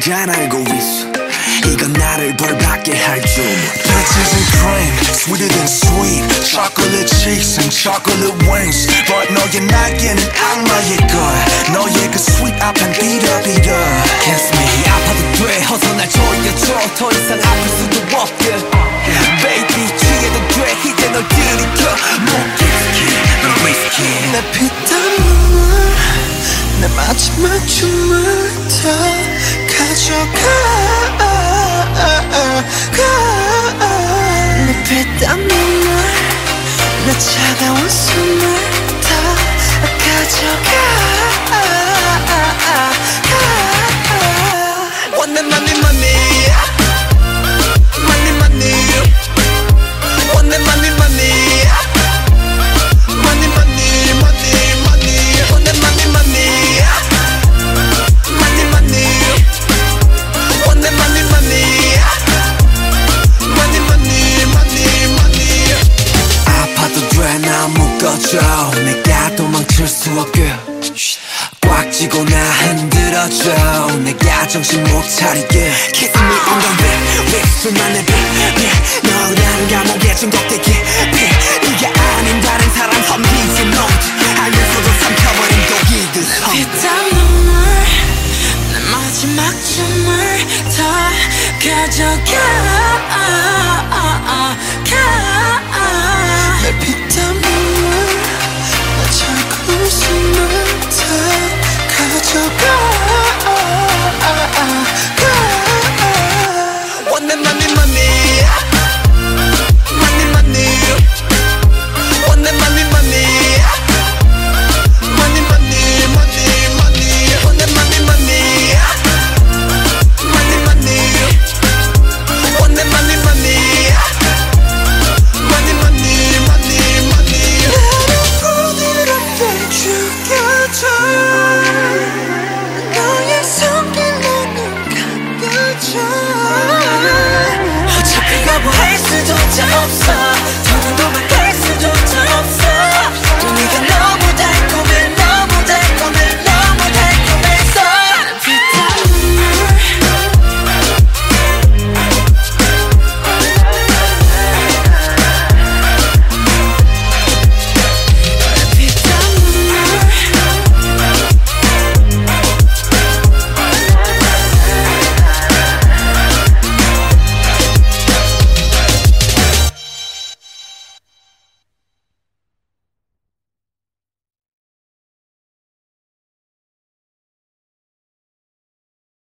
것인 걸 잘 알고 있어 이건 나를 벌받게 할줄 Bitches and cream, sweeter than sweet Chocolate cheeks and chocolate wings But 너의 날개는 악마의 걸 너의 그 sweet 앞엔 비려 비려 Kiss me 아파도 돼 어서 날 조여줘 더 이상 아플 수도 없게 Baby 취해도 돼 이제 널 들이켜 위스키 넌 위스키 내 피땀 눈물 내 마지막 춤을 다 at your car, car. 내가 도망칠 수 없게. 꽉 쥐고 나 흔들어줘. 내가 정신 못 차리게. Kiss me on the lip lip 수만의 빛 너란 감옥의 중독되기 빛 네가 아닌 다른 사람 험기지 note 알면서도 삼켜버린 독이듯 피땀 눈물 내 마지막 춤을 다 가져가 없어